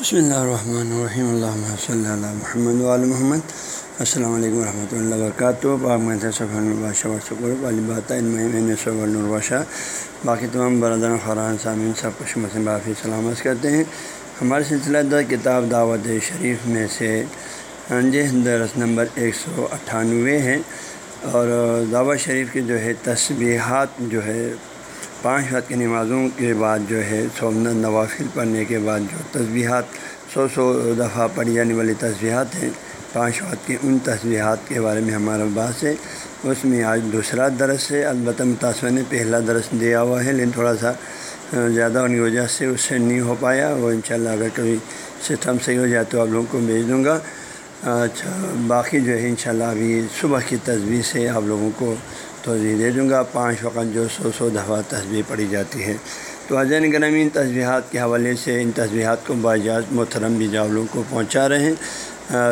بسم اللہ الرحمن الرحیم اللہ صلی اللہ محمد علیہ محمد السلام علیکم ورحمۃ اللہ وبرکاتہ الباشہ باقی تمام برادر خوران سامعین سب کچھ مسلم بافی سلامت کرتے ہیں ہمارے سلسلہ در کتاب دعوت شریف میں سے جی درس نمبر ایک سو اٹھانوے ہے اور دعوت شریف کی جو ہے تصبیحات جو ہے پانچ وقت کی نمازوں کے بعد جو ہے سومنت نوافل پڑھنے کے بعد جو تصبیحات سو سو دفعہ پڑھی جانے والی تصبیحات ہیں۔ پانچ وقت کی ان تصبیحات کے بارے میں ہمارا بات ہے۔ اس میں آج دوسرا درس ہے۔ البتہ متاثر نے پہلا درس دیا ہوا ہے، لیکن تھوڑا سا زیادہ ہونے کی وجہ سے اس سے نہیں ہو پایا۔ وہ انشاءاللہ اگر کبھی سسٹم صحیح ہو جائے تو آپ لوگوں کو بھیج دوں گا۔ اچھا باقی جو ہے انشاءاللہ ابھی صبح کی تصویر سے آپ لوگوں کو توضیع جی دے دوں گا، پانچ وقت جو سو سو دفعہ تصویر پڑھی جاتی ہے۔ تو حضین گرامی ان تصویرات کے حوالے سے ان تصویرات کو باجاز محترم بھی جاولوں کو پہنچا رہے ہیں۔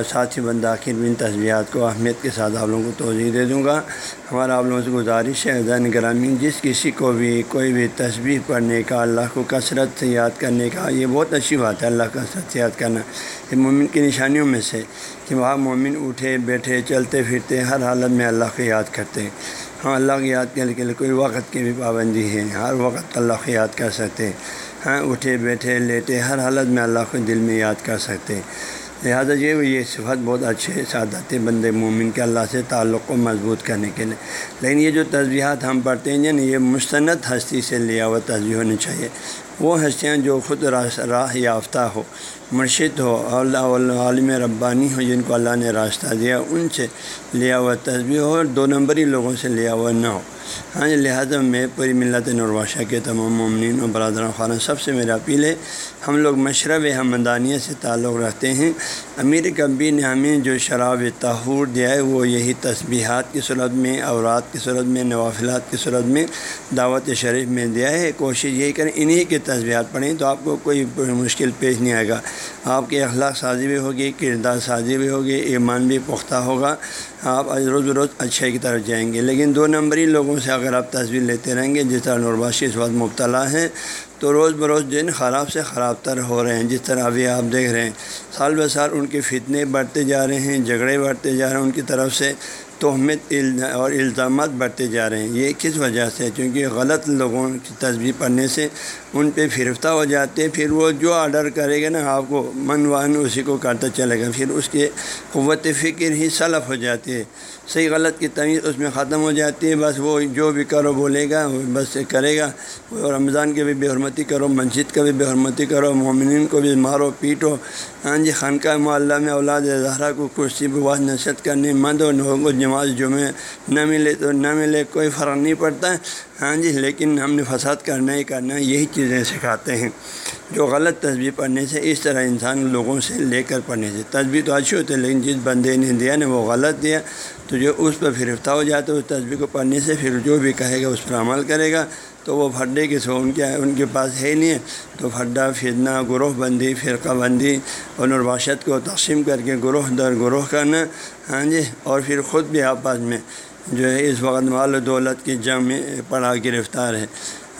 ساتھ ہی بند آخر بھی ان تصویرات کو اہمیت کے ساتھ آپ لوگوں کو توضیع دے دوں گا۔ ہمارا آپ لوگوں سے گزارش ہے حضین گرامی جس کسی کو بھی کوئی بھی تصویر پڑھنے کا، اللہ کو کثرت سے یاد کرنے کا، یہ بہت اچھی بات ہے، اللہ کثرت سے یاد کرنا۔ یہ مومن کی نشانیوں میں سے کہ وہاں مومن اٹھے، بیٹھے، چلتے پھرتے، ہر حالت میں اللہ کو یاد کرتے۔ ہیں ہاں اللہ کی یاد کرنے کے لیے کوئی وقت کی بھی پابندی ہے۔ ہر وقت اللہ کو یاد کر سکتے ہاں اٹھے، بیٹھے، لیٹے، ہر حالت میں اللہ کو دل میں یاد کر سکتے لہٰذا یہ یہ صفت بہت اچھے سعادت بند مومن کے اللہ سے تعلق کو مضبوط کرنے کے لیے۔ لیکن یہ جو تصویرات ہم پڑھتے ہیں یعنی یہ مستند ہستی سے لیا ہوا تصویر ہونی چاہیے۔ وہ ہستیاں جو خود راہ یافتہ ہو مرشد ہو، اللہ عالم ربانی ہو جن کو اللہ نے راستہ دیا، ان سے لیا ہوا تصویر ہو اور دو نمبری لوگوں سے لیا ہوا نہ ہو۔ ہاں جی، لہٰذا میں پوری ملت نرواشہ کے تمام ممنین و برادر خانہ، سب سے میرا اپیل ہے، ہم لوگ مشرب ہمدانیہ سے تعلق رکھتے ہیں۔ امیر کبی نے ہمیں جو شراب تحور دیا ہے، وہ یہی تسبیحات کی صورت میں، اورات کی صورت میں، نوافلات کی صورت میں دعوت شریف میں دیا ہے۔ کوشش یہی کریں، انہی کے تصبیحات پڑھیں تو آپ کو کوئی مشکل پیش نہیں آئے گا۔ آپ کی اخلاق سازی بھی ہوگی، کردار سازی بھی ہوگی، ایمان بھی پختہ ہوگا۔ آپ روز روز اچھے کی طرف جائیں گے۔ لیکن دو نمبری لوگوں سے اگر آپ تصویر لیتے رہیں گے، جس طرح نورباشی اس وقت مبتلا ہیں، تو روز بروز دن خراب سے خراب تر ہو رہے ہیں۔ جس طرح ابھی آپ دیکھ رہے ہیں، سال بہ سال ان کے فتنے بڑھتے جا رہے ہیں، جھگڑے بڑھتے جا رہے ہیں۔ ان کی طرف سے تہمت اور الزامات بڑھتے جا رہے ہیں۔ یہ کس وجہ سے؟ کیونکہ غلط لوگوں کی تصویر پڑھنے سے ان پہ فرفتہ ہو جاتے پھر وہ جو آڈر کرے گا نا، آپ کو من وان اسی کو کرتا چلے گا۔ پھر اس کے قوت فکر ہی سلف ہو جاتی ہے صحیح غلط کی تمیز اس میں ختم ہو جاتی ہے۔ بس وہ جو بھی کرو بولے گا، وہ بس کرے گا۔ رمضان کے بھی بے حرمتی کرو، مسجد کا بھی بے حرمتی کرو، مومنین کو بھی مارو، پیٹو۔ ہاں جی خانقاہ معلّہ میں اولاد زہرا کو کرسی بواز نشت کرنے، مند و لوگوں کو نماز جمعہ نہ ملے تو نہ ملے، کوئی فرق نہیں پڑتا۔ ہے ہاں جی لیکن ہم نے فساد کرنا ہی کرنا، یہی چیزیں سکھاتے ہیں۔ جو غلط تصویر پڑھنے سے اس طرح انسان لوگوں سے لے کر پڑھنے سے۔ تصویر تو اچھی ہوتی ہے، لیکن جس بندے نے دیا نا، وہ غلط دیا، تو جو اس پر فرفتہ ہو جاتا ہے، اس تصویر کو پڑھنے سے پھر جو بھی کہے گا، اس پر عمل کرے گا۔ تو وہ پھڈے کے سو ان کے ان کے پاس ہے نہیں ہے۔ تو پھڈا پھرنا، گروہ بندی، فرقہ بندی اور نرباشت کو تقسیم کر کے گروہ در گروہ کرنا۔ ہاں جی اور پھر خود بھی آپس میں جو ہے اس وقت مال و دولت کی جنگ میں پڑا گرفتار ہے۔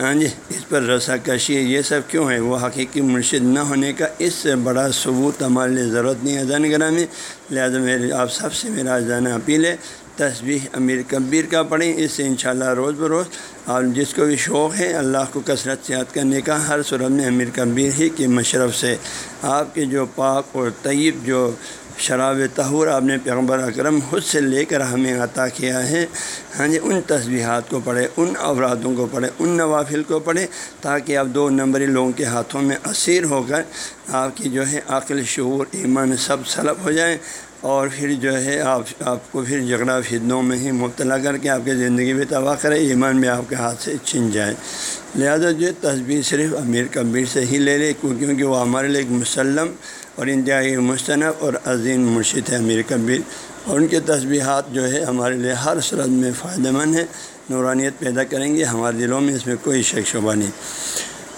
ہاں جی اس پر رسا کشی یہ سب کیوں ہے؟ وہ حقیقی مرشد نہ ہونے کا اس سے بڑا ثبوت ہمارے لیے ضرورت نہیں ہے۔ زین گرامی، لہٰذا میرے آپ سب سے میرا جانا اپیل ہے تصویر امیر کبیر کا پڑھیں، اس سے انشاءاللہ روز بروز اور جس کو بھی شوق ہے اللہ کو کثرت سے یاد کرنے کا ہر صورت میں امیر کبیر ہی کی مشرف سے۔ آپ کے جو پاک اور طیب جو شراب تہور آپ نے پیغمبر اکرم خود سے لے کر ہمیں عطا کیا ہے ہاں جی ان تصویحات کو پڑھے ان اورادوں کو پڑھے ان نوافل کو پڑھے تاکہ آپ دو نمبری لوگوں کے ہاتھوں میں اسیر ہو کر آپ کی جو ہے عقل شعور، ایمان سب سلب ہو جائیں۔ اور پھر جو ہے آپ آپ کو پھر جھگڑا فدنوں میں ہی مبتلا کر کے آپ کی زندگی بھی تباہ کرے، ایمان بھی آپ کے ہاتھ سے چھن جائے۔ لہٰذا جو تصویر صرف امیر کبیر سے ہی لے لے، کیونکہ وہ ہمارے لیے ایک مسلم اور انتہائی مستنب اور عظیم مرشد ہے امیر کبیر۔ اور ان کے تصبیحات جو ہے ہمارے لیے ہر صورت میں فائدہ مند ہے نورانیت پیدا کریں گے، ہمارے دلوں میں اس میں کوئی شک شبہ نہیں۔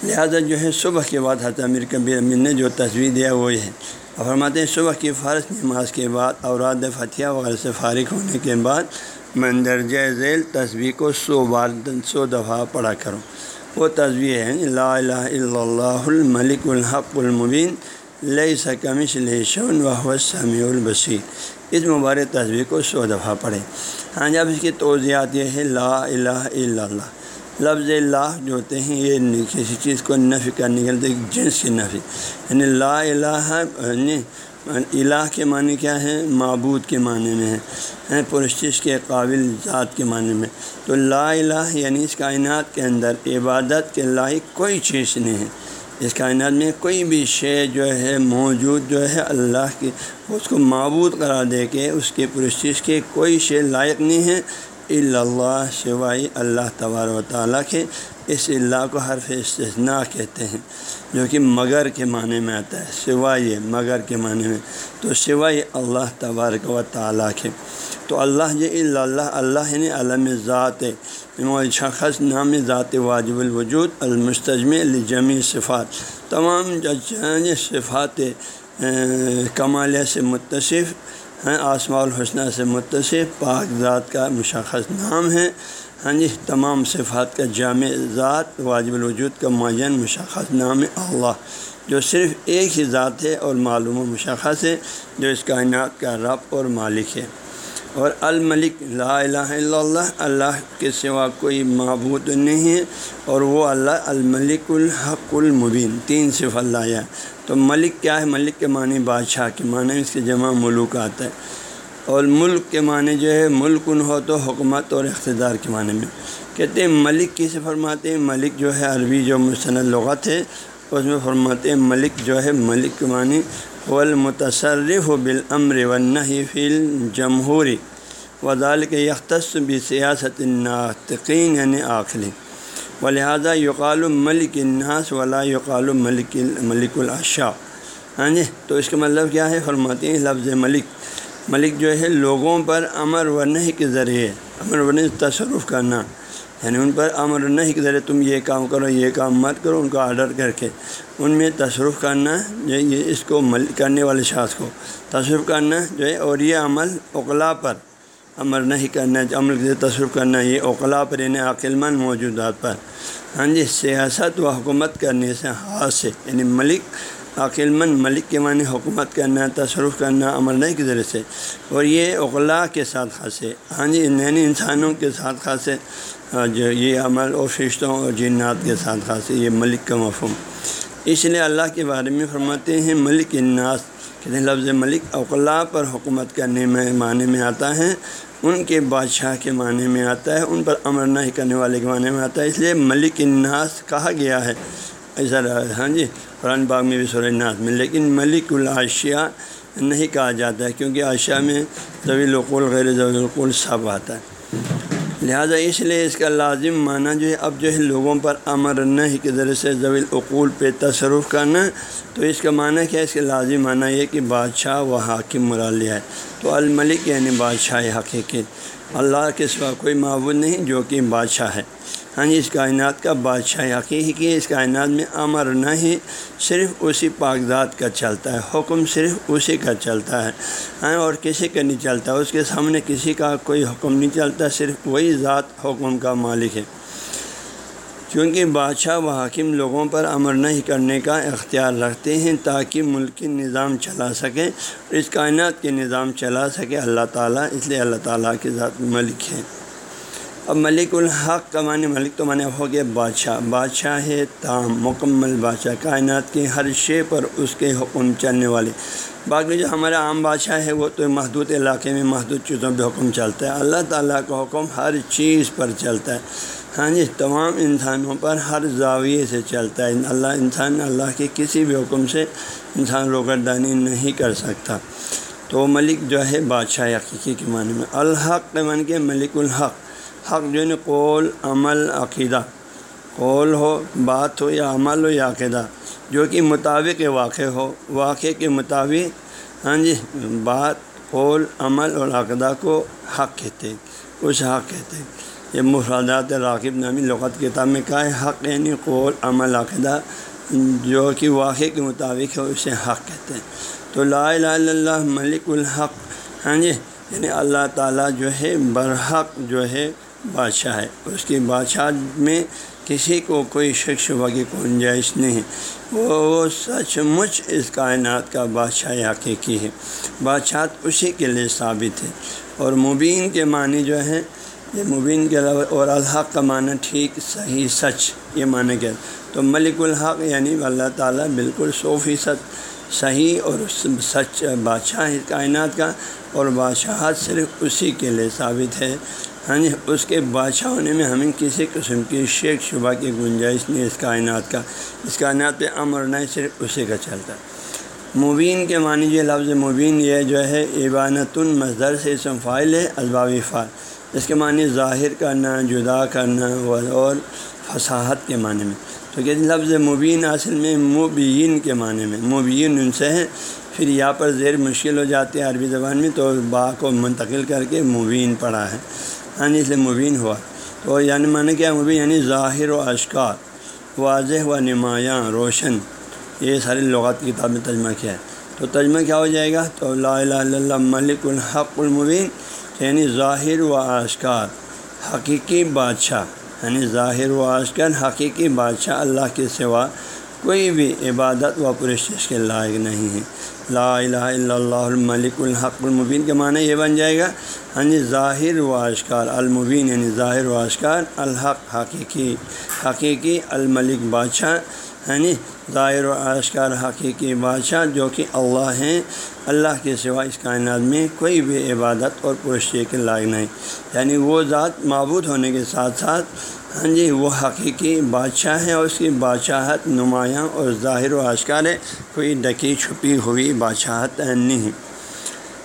لہٰذا جو ہے صبح کے بعد حضرت امیر کبیر امیر نے جو تصویر دیا وہ یہ ہے۔ اور فرماتے ہیں صبح کی فرض نماز کے بعد اوراد فتح وغیرہ سے فارغ ہونے کے بعد مندرجہ ذیل تصویر کو سو بار سو دفعہ پڑھا کروں وہ تصویر ہے، لا الہ الا اللہ الملک الحق المبین لئی سکمش لشن و سمیع البصیر۔ اس مبارک تصویر کو سو دفعہ پڑھیں۔ ہاں جی، جب اس کی توضیعات یہ ہے، لا الہ الا اللہ۔ لفظ اللہ جو ہوتے ہیں، یہ کسی چیز کو نفی کرنے کے لیے جنس کی نفی۔ یعنی لا الہ یعنی الہ کے معنی کیا ہے؟ معبود کے معنی میں ہے یعنی پرشش کے قابل ذات کے معنی میں۔ تو لا الہ یعنی اس کائنات کے اندر عبادت کے لائق کوئی چیز نہیں ہے۔ اس کائنات میں کوئی بھی شے جو ہے، موجود جو ہے، اللہ کی، اس کو معبود قرار دے کے اس کے پرشش کے کوئی شے لائق نہیں ہے۔ اللہ سوائی اللہ تبار و تعالیٰ کے اس اللہ کو حرف استثناء کہتے ہیں، جو کہ مگر کے معنی میں آتا ہے، سوائے مگر کے معنی میں۔ تو سوائے اللہ تبارک و تعالیٰ کے۔ تو اللہ یہ اللہ اللہ یعنی علم ذات یعنی شخص نام ذات واجب الوجود المستجم الجمی صفات۔ تمام صفات کمالیہ سے متصف ہیں۔ آسما الحسنہ سے متصف، پاک ذات کا مشخص نام ہے۔ ہاں جی تمام صفات کا جامع ذات، واجب الوجود کا معین مشخص نام اللہ، جو صرف ایک ہی ذات ہے اور معلوم و مشخص ہے، جو اس کائنات کا رب اور مالک ہے۔ اور الملک، لا الہ الا اللہ اللہ کے سوا کوئی معبود نہیں ہے۔ اور وہ اللہ، الملک الحق المبین، تین صف اللہ ہے تو ملک کیا ہے؟ ملک کے معنی بادشاہ کے معنی اس کے جمع ملوک آتا ہے اور ملک کے معنی جو ہے، ملک ان ہو تو حکومت اور اقتدار کے معنی میں۔ کہتے ہیں، ملک کسے فرماتے ہیں؟ ملک جو ہے، عربی جو مستند لغت ہے، اس میں فرماتے ہیں، ملک جو ہے، ملک کے معنی والمتصرف و بالعمر ونحی فل جمہوری وزال کے یختص بھی سیاست ناطقین یعنی آخری و لہٰذا یقال ملک الناس ولا یقال ملک ملک الاشا ہاں جی؟ تو اس کا مطلب کیا ہے؟ فرماتے ہیں لفظ ملک۔ ملک جو ہے لوگوں پر امر و نہیں کے ذریعے، امر و نہیں تصرف کرنا۔ یعنی ان پر امر نہیں کے ذریعے تم یہ کام کرو، یہ کام مت کرو، ان کو آرڈر کر کے۔ ان میں تصرف کرنا یہ اس کو مل کرنے والے شخص کو۔ تصرف کرنا جو ہے اور یہ عمل اقلاع پر۔ امر نہیں کرنا عمل کے تصرف کرنا، یہ اقلاع پر یعنی عقل مند موجودات پر۔ ہاں جی سیاست و حکومت کرنے سے ہاتھ سے یعنی ملک عقل مند ملک کے معنی حکومت کرنا، تصرف کرنا عمل نہیں کے ذریعے سے۔ اور یہ اقلاع کے ساتھ خاصے۔ ہاں جی یعنی انسانوں کے ساتھ خاصے۔ جو یہ عمل اور فرشتوں اور جنات کے ساتھ خاصے، یہ ملک کا مفہوم۔ اس لیے اللہ کے بارے میں فرماتے ہیں، ملک الناس۔ کہتے ہیں، لفظ ملک اقلاع پر حکومت کرنے میں معنی میں آتا ہے ان کے بادشاہ کے معنی میں آتا ہے، ان پر امر نہیں کرنے والے کے معنی میں آتا ہے۔ اس لیے ملک الناس کہا گیا ہے۔ ایسا ہاں جی قرآن باغ میں بھی سورہ ناز میں، لیکن ملک العشیہ نہیں کہا جاتا ہے، کیونکہ عشیہ میں طویل القول، غیر القول سب آتا ہے۔ لہٰذا اس لیے اس کا لازم معنی جو ہے اب جو ہے لوگوں پر امر نہ کے ذریعے سے ضویل عقول پہ تصرف کرنا، تو اس کا معنی کیا ہے؟ اس کا لازم معنی یہ کہ بادشاہ و حاکم مرالیا ہے۔ تو الملک یعنی بادشاہ حقیقی، اللہ کے سوا کوئی معبود نہیں جو کہ بادشاہ ہے۔ ہاں جی اس کائنات کا بادشاہ حقیقی اس کائنات میں امر نہیں صرف اسی پاکزات کا چلتا ہے، حکم صرف اسی کا چلتا ہے۔ ہاں اور کسی کا نہیں چلتا، اس کے سامنے کسی کا کوئی حکم نہیں چلتا، صرف وہی ذات حکم کا مالک ہے۔ کیونکہ بادشاہ و حاکم لوگوں پر امر نہیں کرنے کا اختیار رکھتے ہیں تاکہ ملکی نظام چلا سکے، اس کائنات کے نظام چلا سکے۔ اللہ تعالیٰ اس لیے اللہ تعالیٰ کے ذات ملک ہے۔ اب ملک الحق کا معنی ملک تو معنی ہو گیا بادشاہ۔ بادشاہ ہے تام، مکمل بادشاہ، کائنات کے ہر شے پر اس کے حکم چلنے والے۔ باقی جو ہمارا عام بادشاہ ہے وہ تو محدود علاقے میں محدود چیزوں پہ حکم چلتا ہے۔ اللہ تعالیٰ کا حکم ہر چیز پر چلتا ہے۔ ہاں جی تمام انسانوں پر ہر زاویے سے چلتا ہے۔ اللہ انسان اللہ کے کسی بھی حکم سے انسان روگردانی نہیں کر سکتا۔ تو ملک جو ہے بادشاہ حقیقی کے معنی میں۔ الحق کے معنی کے ملک الحق۔ حق جو ہے قول، عمل، عقیدہ۔ قول ہو، بات ہو یا عمل ہو یا عقیدہ۔ جو کہ مطابق واقع ہو، واقع کے مطابق ہاں جی بات، قول، عمل اور عقیدہ کو حق کہتے ہیں کچھ حق کہتے ہیں۔ یہ مفادات راغب نامی لغت کتاب میں کہا ہے، حق یعنی قول، عمل، عقیدہ۔ جو کہ واقع کے مطابق ہے اسے حق کہتے ہیں۔ تو لا الہ الا اللہ، ملک الحق ہاں جی یعنی اللہ تعالیٰ جو ہے، برحق جو ہے بادشاہ ہے۔ اس کی بادشاہ میں کسی کو کوئی شک شبہ کی گنجائش نہیں۔ وہ سچ مچ اس کائنات کا بادشاہ حقیقی ہے۔ بادشاہت اسی کے لیے ثابت ہے۔ اور مبین کے معنی جو ہیں، یہ مبین کے علاوہ اور الحق کا معنی ٹھیک، صحیح، سچ، یہ معنی کیا۔ تو ملک الحق یعنی اللہ تعالیٰ بالکل سو فیصد صحیح اور سچ بادشاہ کائنات کا۔ اور بادشاہت صرف اسی کے لیے ثابت ہے۔ ہاں جی اس کے بادشاہ ہونے میں ہمیں کسی قسم کی شیک شبہ کی گنجائش نہیں، اس کائنات کا، اس کائنات پہ امر نہیں، صرف اسی کا چلتا۔ مبین کے معنی یہ لفظ مبین یہ جو ہے عبانت المظر سے اسم فائل ہے اسبابی فعال اس کے معنی ظاہر کرنا، جدا کرنا اور فصاحت کے معنی میں۔ تو کہ لفظ مبین اصل میں مبین کے معنی میں، مبین ان سے ہے۔ پھر یہاں پر زیر مشکل ہو جاتی ہے عربی زبان میں، تو با کو منتقل کر کے مبین پڑھا ہے۔ ہاں اس لیے مبین ہوا۔ تو یعنی معنی کیا مبین یعنی ظاہر و اشکار، واضح و نمایاں، روشن۔ یہ ساری لغات کی کتاب میں ترجمہ کیا ہے۔ تو ترجمہ کیا ہو جائے گا؟ تو لا الہ الا اللہ، ملک الحق المبین یعنی ظاہر و اشکار، حقیقی بادشاہ۔ یعنی ظاہر و اشکار، حقیقی بادشاہ، اللہ کے سوا کوئی بھی عبادت و پرشش کے لائق نہیں ہے۔ لا الہ الا اللہ الملک الحق المبین کے معنی یہ بن جائے گا ہاں جی ظاہر و اشکار المبین یعنی ظاہر و اشکار الحق، حقیقی حقیقی الملک بادشاہ یعنی ظاہر و اشکار حقیقی بادشاہ جو کہ اللہ ہیں، اللہ کے سوا اس کائنات میں کوئی بھی عبادت اور پرشے کے لائق نہیں۔ یعنی وہ ذات معبود ہونے کے ساتھ ساتھ ہاں جی وہ حقیقی بادشاہ ہے اور اس کی بادشاہت نمایاں اور ظاہر و اشکار ہے۔ کوئی ڈکی چھپی ہوئی بادشاہت نہیں۔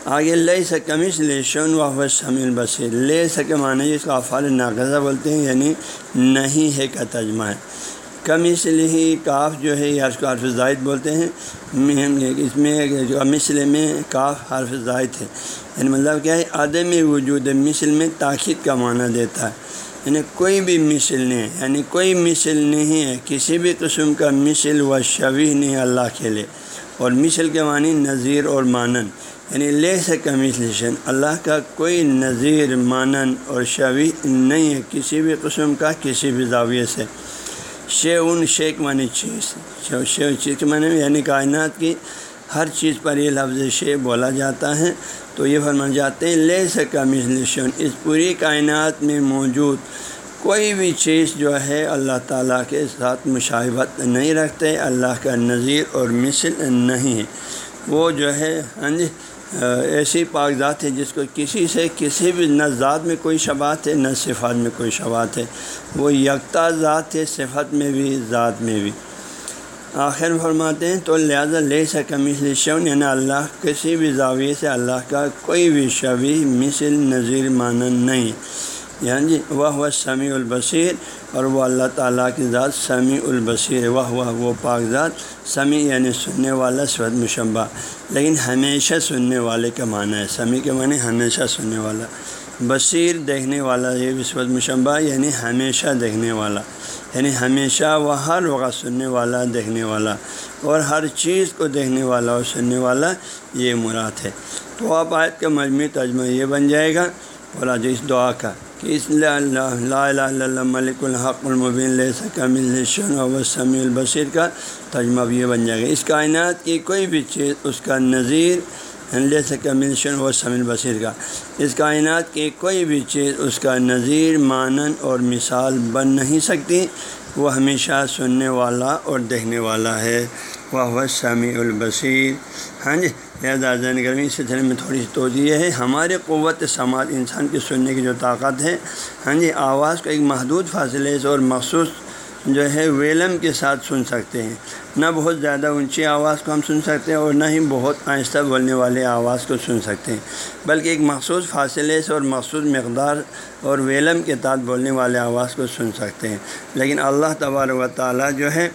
آگے لے سکمش لیشن و شمیل بصیر۔ لے سکے معنی جس کو افعال ناقضہ بولتے ہیں یعنی نہیں ہے کا ترجمہ ہے۔ کم اس لیے کاف جو ہے، یہ کو حرف زائد بولتے ہیں۔ اس میں جو مثل میں کاف حرف زائد ہے۔ یعنی مطلب کیا ہے؟ عدم وجود مثل میں تاخیر کا معنی دیتا ہے۔ یعنی کوئی بھی مثل نہیں یعنی کوئی مثل نہیں ہے۔ کسی بھی قسم کا مثل و شوی نہیں اللہ کے لیے۔ اور مثل کے معنی نظیر اور مانن۔ یعنی لے سے کمیشن اللہ کا کوئی نظیر، مانن اور شوی نہیں ہے۔ کسی بھی قسم کا، کسی بھی زاویے سے۔ شے ان شیخ معنی چیز شے چیز کے معنی یعنی کائنات کی ہر چیز پر یہ لفظ شے بولا جاتا ہے۔ تو یہ فرما جاتے ہیں لے سکا مسلشن اس پوری کائنات میں موجود کوئی بھی چیز جو ہے، اللہ تعالیٰ کے ساتھ مشاہبت نہیں رکھتے، اللہ کا نظیر اور مثل نہیں۔ ہے وہ جو ہے ہاں جی ایسی پاک ذات ہے جس کو کسی سے کسی بھی، نہ ذات میں کوئی شبات ہے، نہ صفات میں کوئی شبات ہے۔ وہ یکتا ذات ہے، صفت میں بھی، ذات میں بھی۔ آخر فرماتے ہیں، تو لہٰذا لے سکا مثل شون یعنی اللہ کسی بھی زاویے سے اللہ کا کوئی بھی شبی، مثل، نظیر مانن نہیں۔ یعنی جی وہ وہ سمیع البصیر اور وہ اللہ تعالیٰ کی ذات سمیع البصیر، وہ وہ وہ پاک ذات، سمیع یعنی سننے والا سوت مشبہ۔ لیکن ہمیشہ سننے والے کا معنی ہے، سمیع کے معنی ہمیشہ سننے والا۔ بصیر دیکھنے والا یہ بھی سوت مشبہ یعنی ہمیشہ دیکھنے والا۔ یعنی ہمیشہ وہ ہر وقت سننے والا، دیکھنے والا۔ اور ہر چیز کو دیکھنے والا اور سننے والا یہ مراد ہے۔ تو آپ آیت کا مجموعی ترجمہ یہ بن جائے گا۔ اور جو اس دعا کا کہ اس لا الہ الا اللہ ملک الحق المبین لے سکم و سمیع البصیر کا ترجمہ بھی یہ بن جائے گا۔ اس کائنات کی کوئی بھی چیز اس کا نظیر لے سکا و سمیل بصیر کا۔ اس کائنات کی کوئی بھی چیز اس کا نظیر مانن اور مثال بن نہیں سکتی۔ وہ ہمیشہ سننے والا اور دیکھنے والا ہے۔ وہ سمیع البصیر۔ ہاں جی لہٰذا زین گرمی اس سلسلے میں تھوڑی سی توجہ ہے۔ ہمارے قوت سماعت انسان کی سننے کی جو طاقت ہے ہاں جی آواز کو ایک محدود فاصلے سے اور مخصوص جو ہے ویلم کے ساتھ سن سکتے ہیں۔ نہ بہت زیادہ اونچی آواز کو ہم سن سکتے ہیں اور نہ ہی بہت آہستہ بولنے والے آواز کو سن سکتے ہیں، بلکہ ایک مخصوص فاصلے سے اور مخصوص مقدار اور ویلم کے تحت بولنے والے آواز کو سن سکتے ہیں۔ لیکن اللہ تبارک و تعالیٰ جو ہے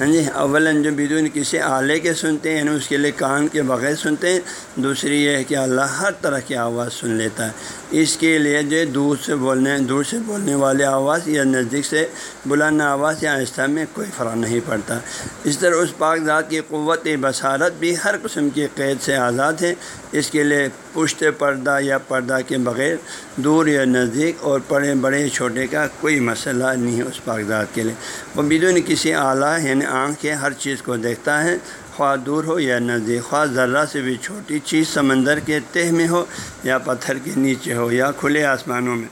ہاں جی اول جو بدون کسی آلے کے سنتے ہیں یعنی اس کے لیے کان کے بغیر سنتے ہیں، دوسری یہ ہے کہ اللہ ہر طرح کی آواز سن لیتا ہے۔ اس کے لیے جو دور سے بولنے، دور سے بولنے والے آواز یا نزدیک سے بلانا آواز یا آہستہ میں کوئی فرق نہیں پڑتا۔ اس طرح اس پاک ذات کی قوت، بصارت بھی ہر قسم کی قید سے آزاد ہے۔ اس کے لیے پشت پردہ یا پردہ کے بغیر دور یا نزدیک اور بڑے بڑے چھوٹے کا کوئی مسئلہ نہیں ہے اس پاک ذات کے لیے۔ وہ بدون کسی اعلیٰ یعنی آنکھ کے ہر چیز کو دیکھتا ہے۔ خواہ دور ہو یا نزدیک، خواہ ذرہ سے بھی چھوٹی چیز سمندر کے تہ میں ہو یا پتھر کے نیچے ہو یا کھلے آسمانوں میں۔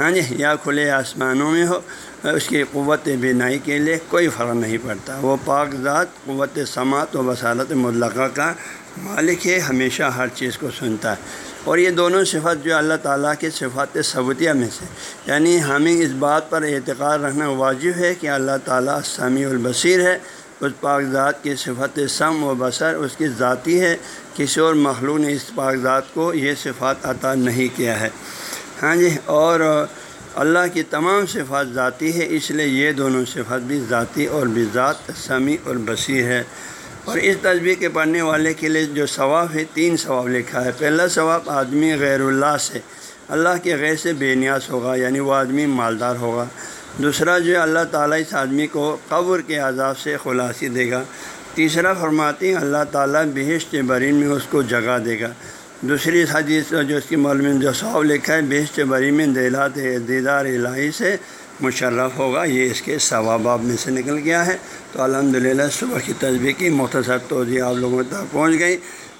ہاں جی یا کھلے آسمانوں میں ہو۔ اس کی قوت بینائی کے لیے کوئی فرق نہیں پڑتا۔ وہ پاک ذات، قوت سماعت و وسالت مطلقہ کا مالک ہے، ہمیشہ ہر چیز کو سنتا ہے۔ اور یہ دونوں صفت جو اللہ تعالیٰ کے صفات ثبوتیہ میں سے یعنی ہمیں اس بات پر اعتقاد رکھنا واجب ہے کہ اللہ تعالیٰ سمیع البصیر ہے۔ اس پاک ذات کی صفت سم و بصر اس کی ذاتی ہے۔ کسی اور مخلوق نے اس پاک ذات کو یہ صفات عطا نہیں کیا ہے۔ ہاں جی اور اللہ کی تمام صفات ذاتی ہے، اس لیے یہ دونوں صفات بھی ذاتی اور بھی ذات سمیع اور بصیر ہے۔ اور اس تصویر کے پڑھنے والے کے لیے جو ثواب ہے، تین ثواب لکھا ہے۔ پہلا ثواب آدمی غیر اللہ سے، اللہ کے غیر سے بے نیاز ہوگا یعنی وہ آدمی مالدار ہوگا۔ دوسرا جو ہے، اللہ تعالیٰ اس آدمی کو قبر کے عذاب سے خلاصی دے گا۔ تیسرا فرماتی اللہ تعالیٰ بہشت برین میں اس کو جگہ دے گا۔ دوسری حدیث جو اس کی معلوم جو صاحب لکھا ہے بیشت بری میں دہلات دیدار الہی سے مشرف ہوگا، یہ اس کے ثواباب میں سے نکل گیا ہے۔ تو الحمد للہ صبح کی تصویر کی مختصر توضیع آپ لوگوں تک پہنچ گئی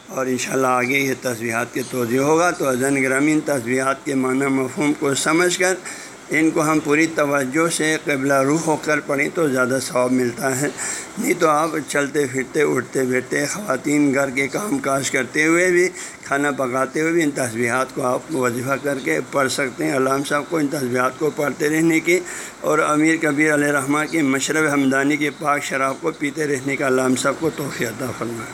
اور انشاءاللہ آگے یہ تصویحات کی توضیع ہوگا۔ تو ازن گرامین تصویحات کے معنی مفہوم کو سمجھ کر ان کو ہم پوری توجہ سے قبلہ روح ہو کر پڑھیں تو زیادہ ثواب ملتا ہے۔ نہیں تو آپ چلتے پھرتے، اٹھتے بیٹھتے، خواتین گھر کے کام کاج کرتے ہوئے بھی، کھانا پکاتے ہوئے بھی ان تصویحات کو آپ وظیفہ کر کے پڑھ سکتے ہیں۔ علام صاحب کو ان تصویحات کو پڑھتے رہنے کی اور امیر کبیر علیہ رحمٰ کی مشرب حمدانی کے پاک شراب کو پیتے رہنے کا علام صاحب کو توفیع عطا فرمائے۔